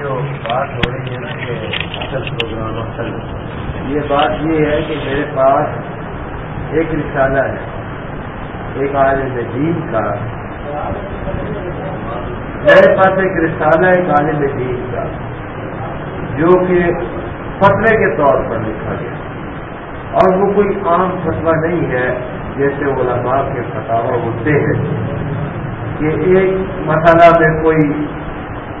جو بات ہو رہی ہے نا کہ اصل پروگرام اصل یہ بات یہ ہے کہ میرے پاس ایک رسالہ ہے، ایک عالم دین کا۔ میرے پاس ایک رسالہ ہے ایک عالم دین کا، جو کہ فتوے کے طور پر لکھا گیا۔ اور وہ کوئی عام فتویٰ نہیں ہے، جیسے علماء کے فتح ہوتے ہیں کہ ایک مسئلہ میں کوئی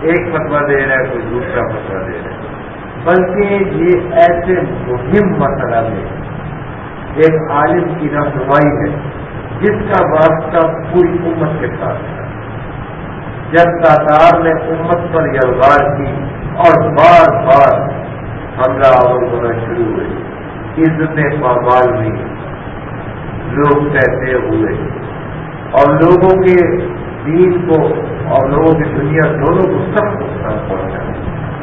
ایک فتوا دے رہا ہے، کوئی دوسرا فتوا دے رہا ہے۔ بلکہ یہ ایسے مہم مسئلہ میں ایک عالم کی رہنمائی ہے، جس کا واسطہ پوری امت کے ساتھ ہے۔ جب تاتار نے امت پر یلغار کی اور بار بار حملہ آور ہونا شروع ہوئے عزتیں پامال ہوئی، لوگ کہتے ہوئے، اور لوگوں کے دین کو اور لوگوں کی دنیا دونوں کو سخت نقصان پہنچا۔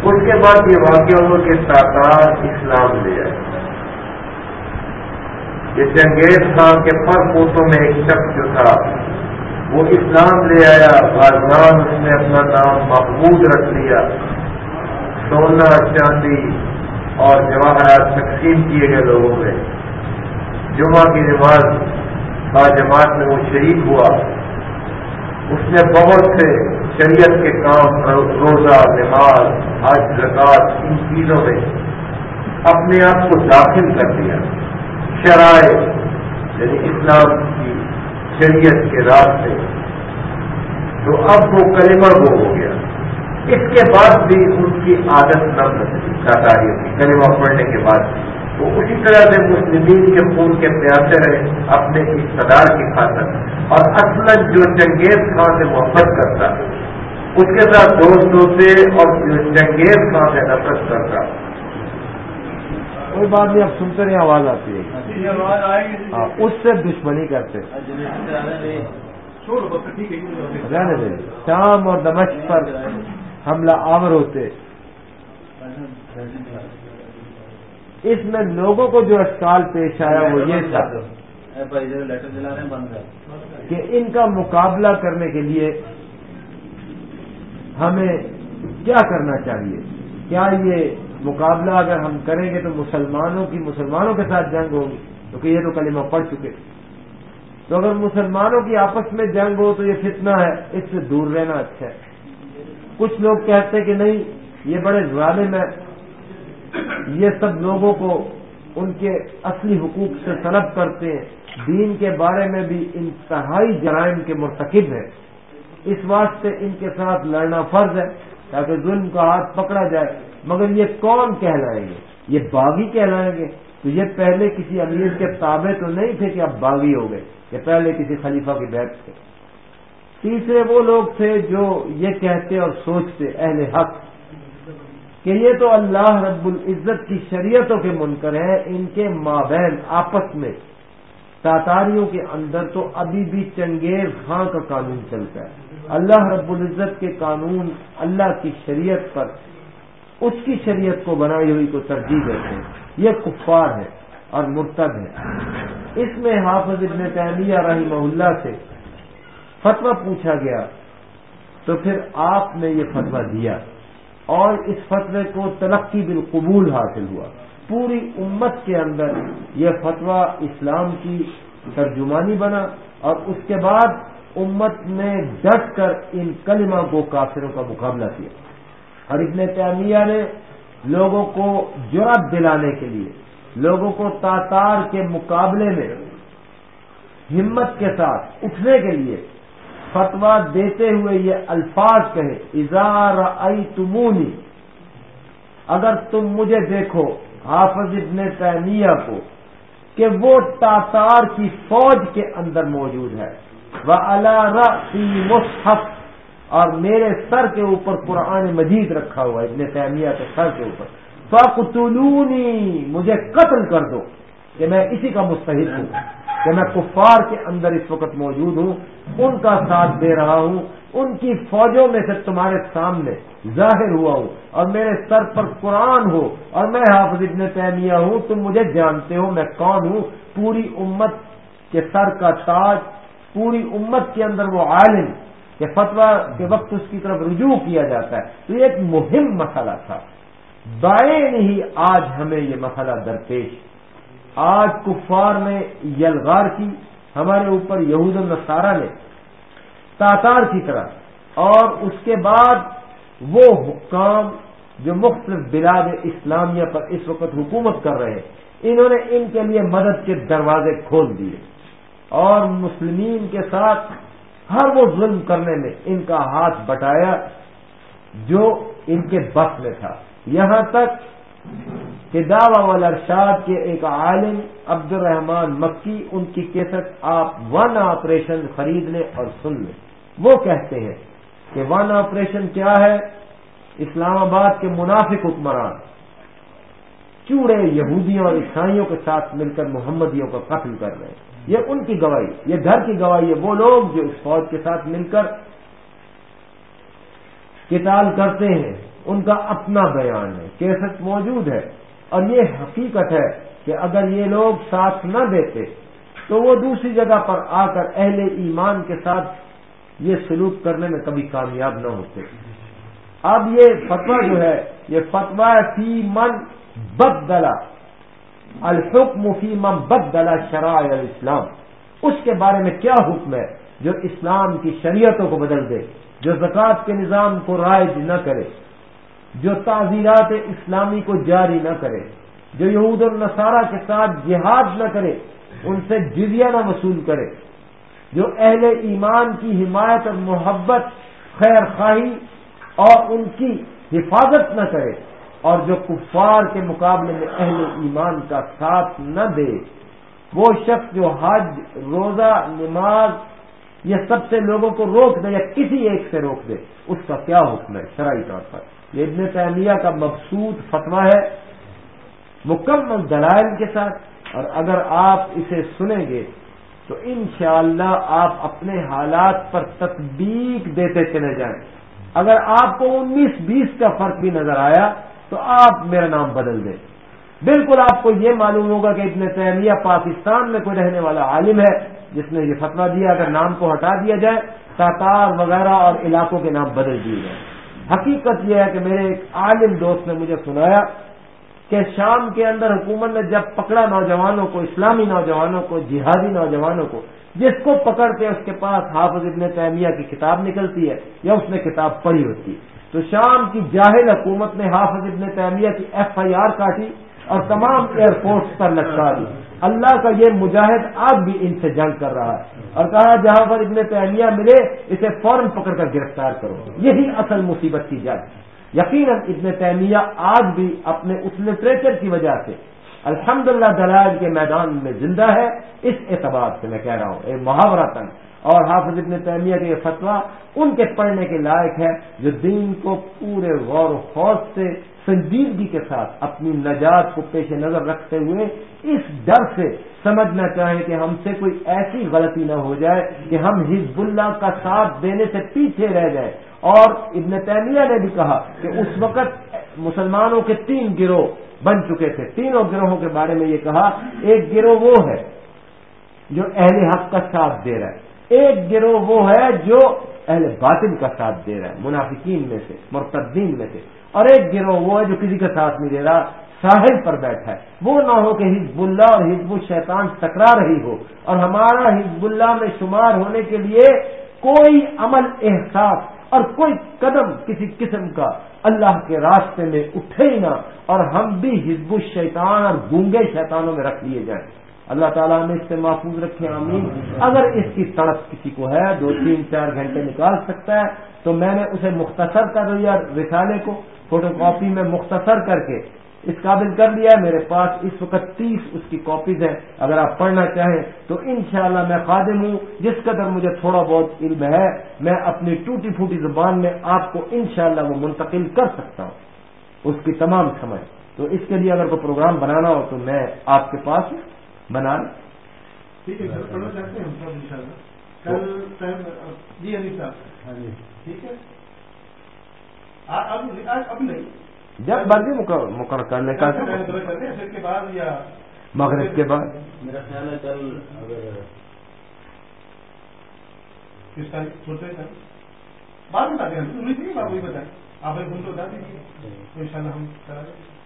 اس کے بعد یہ واقعہ ہوا کہ تاطار اسلام لے آئے۔ یہ چنگیز خان کے پر پوتوں میں ایک شخص جو تھا، وہ اسلام لے آیا بازمان اس نے اپنا نام محمود رکھ لیا۔ سونا، چاندی اور جواہرات تقسیم کیے گئے لوگوں میں۔ جمعہ کی نماز با جماعت میں وہ شریک ہوا۔ اس نے بہت سے شریعت کے کام روزہ، نماز، حج، زکات، ان چیزوں میں اپنے آپ کو داخل کر دیا۔ شرائع یعنی اسلام کی شریعت کے راستے۔ تو اب وہ کلمہ وہ ہو گیا۔ اس کے بعد بھی ان کی عادت نہ بدلی ساتاری کی کلمہ پڑھنے کے بعد بھی وہ اسی طرح سے مسلمین کے خون کے پیاسے رہے، اپنے اقتدار کی خاطر۔ اور اصل جو چنگیز خان سے محبت کرتا اس کے ساتھ دوست ہوتے اور جو چنگیز خان سے نفرت کرتا۔ کوئی بات نہیں اب سنتے نہیں آواز آتی ہے۔ ہاں، اس سے دشمنی کرتے۔ رہنے دیں۔ شام اور دمشق پر حملہ آور ہوتے۔ اس میں لوگوں کو جو اشکال پیش آیا وہ یہ تھا۔ کہ ان کا مقابلہ کرنے کے لیے ہمیں کیا کرنا چاہیے؟ کیا یہ مقابلہ اگر ہم کریں گے تو مسلمانوں کی، مسلمانوں کے ساتھ جنگ ہوگی؟ کیونکہ یہ تو کلمہ پڑ چکے۔ تو اگر مسلمانوں کی آپس میں جنگ ہو تو یہ فتنہ ہے، اس سے دور رہنا اچھا ہے۔ کچھ لوگ کہتے ہیں کہ نہیں، یہ بڑے ظالم ہے یہ سب لوگوں کو ان کے اصلی حقوق سے طلب کرتے ہیں۔ دین کے بارے میں بھی انتہائی جرائم کے مرتکب ہیں۔ اس واسطے ان کے ساتھ لڑنا فرض ہے تاکہ ظلم کا ہاتھ پکڑا جائے۔ مگر یہ کون کہلائیں گے؟ یہ باغی کہلائیں گے؟ تو یہ پہلے کسی امیر کے تابع تو نہیں تھے کہ اب باغی ہو گئے، یہ پہلے کسی خلیفہ کی بیٹھ تھے۔ تیسرے وہ لوگ تھے جو یہ کہتے اور سوچتے، اہل حق، کہ یہ تو اللہ رب العزت کی شریعتوں کے منکر ہیں، ان کے مابین آپس میں۔ تاتاریوں کے اندر تو ابھی بھی چنگیز خاں کا قانون چلتا ہے۔ اللہ رب العزت کے قانون اللہ کی شریعت پر، اس کی شریعت کو بنائی ہوئی کو ترجیح دیتے ہیں۔ یہ کفار ہے اور مرتد ہے اس میں حافظ ابن تعلیہ رحمہ اللہ سے فتویٰ پوچھا گیا۔ تو پھر آپ نے یہ فتویٰ دیا اور اس فتوے کو تلقی بالقبول حاصل ہوا۔ پوری امت کے اندر یہ فتویٰ اسلام کی ترجمانی بنا اور اس کے بعد امت نے ڈٹ کر ان کلمہ کو کافروں کا مقابلہ کیا۔ اور ابن تعمیہ نے لوگوں کو جرات دلانے کے لیے، لوگوں کو تاتار کے مقابلے میں ہمت کے ساتھ اٹھنے کے لیے فتوا دیتے ہوئے یہ الفاظ کہے اظہار ائی تمونی اگر تم مجھے دیکھو، حافظ ابن تیمیہ کو، کہ وہ تاتار کی فوج کے اندر موجود ہے۔ وہ اللہ مصحف، اور میرے سر کے اوپر قرآن مجید رکھا ہوا ہے، ابن تیمیہ کے سر کے اوپر۔ فقتلونی مجھے قتل کر دو، کہ میں اسی کا مستحق ہوں، کہ میں کفار کے اندر اس وقت موجود ہوں، ان کا ساتھ دے رہا ہوں۔ ان کی فوجوں میں سے تمہارے سامنے ظاہر ہوا ہوں اور میرے سر پر قرآن ہو اور میں حافظ ابن تیمیہ ہوں، تم مجھے جانتے ہو، میں کون ہوں؟ پوری امت کے سر کا تاج، پوری امت کے اندر وہ عالم کہ فتوا کے وقت اس کی طرف رجوع کیا جاتا ہے۔ تو یہ ایک مہم مسئلہ تھا۔ بائیں ہی آج ہمیں یہ مسئلہ درپیش۔ آج کفار نے یلغار کی، ہمارے اوپر یہود النصارہ نے تاتار کی طرح۔ اور اس کے بعد وہ حکام جو مختلف بلاد اسلامیہ پر اس وقت حکومت کر رہے ہیں، انہوں نے ان کے لیے مدد کے دروازے کھول دیے۔ اور مسلمین کے ساتھ ہر وہ ظلم کرنے میں ان کا ہاتھ بٹایا جو ان کے بس میں تھا۔ یہاں تک کہ دعوی والارشاد کے ایک عالم عبد الرحمان مکی، ان کی کیسٹ آپ ون آپریشن خرید لیں اور سن لیں وہ کہتے ہیں کہ ون آپریشن کیا ہے؟ اسلام آباد کے منافق حکمران۔ چوڑے یہودیوں اور عیسائیوں کے ساتھ مل کر محمدیوں کو قتل کر رہے ہیں۔ یہ ان کی گواہی، یہ گھر کی گواہی ہے۔ وہ لوگ جو اس فوج کے ساتھ مل کر کتاب کرتے ہیں، ان کا اپنا بیان ہے۔ کیسٹ موجود ہے۔ اور یہ حقیقت ہے کہ اگر یہ لوگ ساتھ نہ دیتے تو وہ دوسری جگہ پر آ کر اہل ایمان کے ساتھ یہ سلوک کرنے میں کبھی کامیاب نہ ہوتے۔ اب یہ فتوا جو ہے، یہ فتوا فی من بد دلا الحکم فی من بد دلا شرائع الاسلام۔ اس کے بارے میں کیا حکم ہے جو اسلام کی شریعتوں کو بدل دے، جو زکوٰۃ کے نظام کو رائج نہ کرے، جو تعزیرات اسلامی کو جاری نہ کرے، جو یہود النصارہ کے ساتھ جہاد نہ کرے، ان سے جزیہ نہ وصول کرے۔ جو اہل ایمان کی حمایت اور محبت، خیر خواہی اور ان کی حفاظت نہ کرے اور جو کفار کے مقابلے میں اہل ایمان کا ساتھ نہ دے، وہ شخص جو حج، روزہ، نماز یہ سب سے لوگوں کو روک دے یا کسی ایک سے روک دے، اس کا کیا حکم ہے؟ شرعی طور پر۔ یہ ابن تعمیہ کا مقصود فتویٰ ہے، مکمل دلائل کے ساتھ اور اگر آپ اسے سنیں گے تو انشاءاللہ آپ اپنے حالات پر تطبیق دیتے چلے جائیں۔ اگر آپ کو انیس بیس کا فرق بھی نظر آیا تو آپ میرا نام بدل دیں۔ بالکل آپ کو یہ معلوم ہوگا کہ ابن تعمیہ پاکستان میں کوئی رہنے والا عالم ہے، جس نے یہ فتویٰ دیا، اگر نام کو ہٹا دیا جائے، تاتار وغیرہ اور علاقوں کے نام بدل دیے جائیں۔ حقیقت یہ ہے کہ میرے ایک عالم دوست نے مجھے سنایا کہ شام کے اندر حکومت نے جب پکڑا نوجوانوں کو، اسلامی نوجوانوں کو، جہادی نوجوانوں کو، جس کو پکڑ کے اس کے پاس حافظ ابن تیمیہ کی کتاب نکلتی ہے یا اس نے کتاب پڑھی ہوتی ہے۔ تو شام کی جاہل حکومت نے حافظ ابن تیمیہ کی ایف آئی آر کاٹی اور تمام ایئرپورٹس پر لٹکا دی۔ اللہ کا یہ مجاہد آج بھی ان سے جنگ کر رہا ہے۔ اور کہا جہاں پر ابن تعمیہ ملے، اسے فوراً پکڑ کر گرفتار کرو۔ یہی اصل مصیبت کی جنگ۔ یقیناً ابن تعمیہ آج بھی اپنے اس لٹریچر کی وجہ سے الحمد للہ دلائل کے میدان میں زندہ ہے، اس اعتبار سے میں کہہ رہا ہوں ایک محاورہ تن اور حافظ ابن تعمیہ کا یہ فتویٰ ان کے پڑھنے کے لائق ہے جو دین کو پورے غور و خوف سے، سنجیدگی کے ساتھ اپنی نجات کو پیش نظر رکھتے ہوئے اس ڈر سے سمجھنا چاہیں کہ ہم سے کوئی ایسی غلطی نہ ہو جائے کہ ہم حزب اللہ کا ساتھ دینے سے پیچھے رہ جائیں۔ اور ابن تیمیہ نے بھی کہا کہ اس وقت مسلمانوں کے تین گروہ بن چکے تھے۔ تینوں گروہوں کے بارے میں یہ کہا، ایک گروہ وہ ہے جو اہل حق کا ساتھ دے رہا ہے۔ ایک گروہ وہ ہے جو اہل باطل کا ساتھ دے رہا ہے، منافقین میں سے، مرتدین میں سے۔ اور ایک گروہ وہ ہے جو کسی کا ساتھ نہیں دے رہا، ساحل پر بیٹھا ہے۔ وہ نہ ہو کہ حزب اللہ اور حزب الشیطان ٹکرا رہی ہو۔ اور ہمارا حزب اللہ میں شمار ہونے کے لیے کوئی عمل احساس اور کوئی قدم کسی قسم کا اللہ کے راستے میں اٹھے ہی نہ اور ہم بھی حزب الشیطان اور گونگے شیطانوں میں رکھ لیے جائیں۔ اللہ تعالیٰ نے اس سے محفوظ رکھے، آمین۔ اگر اس کی تڑپ کسی کو ہے، دو، تین، چار گھنٹے نکال سکتا ہے، تو میں نے اسے مختصر کر دیا رسالے کو، فوٹو کاپی میں مختصر کر کے اس قابل کر لیا ہے میرے پاس اس وقت تیس اس کی کاپیز ہیں۔ اگر آپ پڑھنا چاہیں تو انشاءاللہ میں خادم ہوں جس قدر مجھے تھوڑا بہت علم ہے میں اپنی ٹوٹی پھوٹی زبان میں آپ کو انشاءاللہ وہ منتقل کر سکتا ہوں۔ اس کی تمام سمجھ۔ تو اس کے لیے اگر کوئی پروگرام بنانا ہو تو میں آپ کے پاس بنا ٹھیک ہے ٹھیک ہے۔ اب نہیں۔ جب مرضی مقرر کر لیں کا مغرب کے بعد۔ میرا خیال ہے کل بعد نہیں وہی بتائیں؟ آپ نے فون تو بتا دیجیے تو ان شاء اللہ ہم کرا دیں۔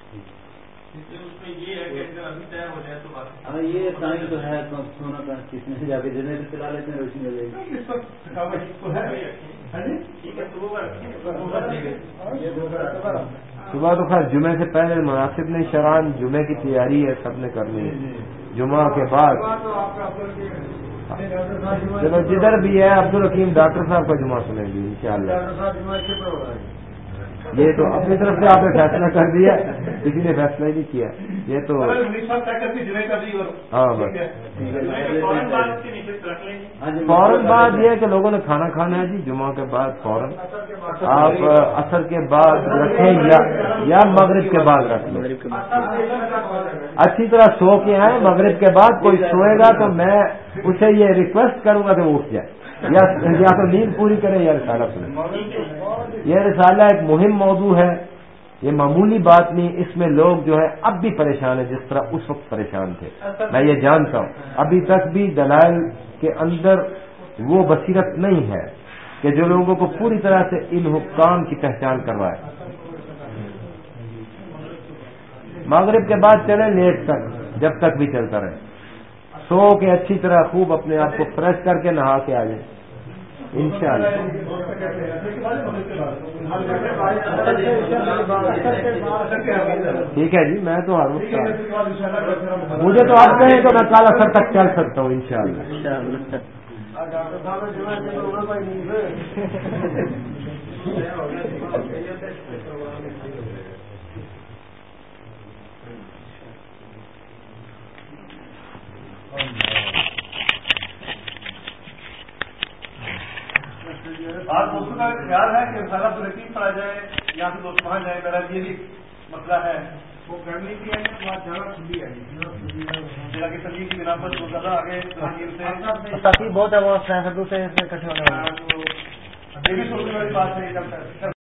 ہاں یہ ٹائم تو ہے تو سونا کا کس میں جا کے جنریٹر چلا لیتے ہیں روشنی ہو جائے گی۔ صبح تو خیر جمعے سے پہلے مناسب نہیں شران جمعے کی تیاری ہے، سب نے کرنی ہے۔ جمعہ کے بعد۔ چلو، جدھر بھی ہے عبد الحکیم ڈاکٹر صاحب کا جمعہ سنیں گے ان شاء اللہ یہ تو اپنی طرف سے آپ نے فیصلہ کر دیا کسی نے فیصلہ ہی نہیں کیا۔ یہ تو ہاں بس۔ فوراً بعد یہ ہے کہ لوگوں نے کھانا کھانا ہے جی جمعہ کے بعد فوراً۔ آپ اثر کے بعد رکھیں یا یا مغرب کے بعد رکھ لیں۔ اچھی طرح سو کے آئیں مغرب کے بعد کوئی سوئے گا تو میں اسے یہ ریکویسٹ کروں گا کہ وہ اٹھ جائے۔ یا یا تو نیند پوری کریں یا رسالہ سنیں۔ یہ رسالہ ایک مہم موضوع ہے، یہ معمولی بات نہیں، اس میں لوگ جو ہے اب بھی پریشان ہیں، جس طرح اس وقت پریشان تھے۔ میں یہ جانتا ہوں، ابھی تک بھی دلائل کے اندر وہ بصیرت نہیں ہے کہ جو لوگوں کو پوری طرح سے ان حکام کی پہچان کروائے۔ مغرب کے بعد چلے لیٹ تک، جب تک بھی چلتا رہے۔ سو کے اچھی طرح خوب اپنے آپ کو فریش کر کے نہا کے آ جائیں ان شاء اللہ ٹھیک ہے جی میں تو ہر مجھے تو آپ کہیں تو میں کالا سر تک چل سکتا ہوں ان شاء اللہ آپ دوستوں کا خیال ہے کہ سارا ترقی پڑا جائے یا پھر دوست وہاں جائے میرا یہ بھی مسئلہ ہے۔ وہ کرنے کی ہے جانا کھلی ہے۔ جیسا کہ سبھی کی بنا پر زیادہ آگے بہت ہے وہ سے اکٹھے ہونے یہ بھی سوچنے والی بات ہے۔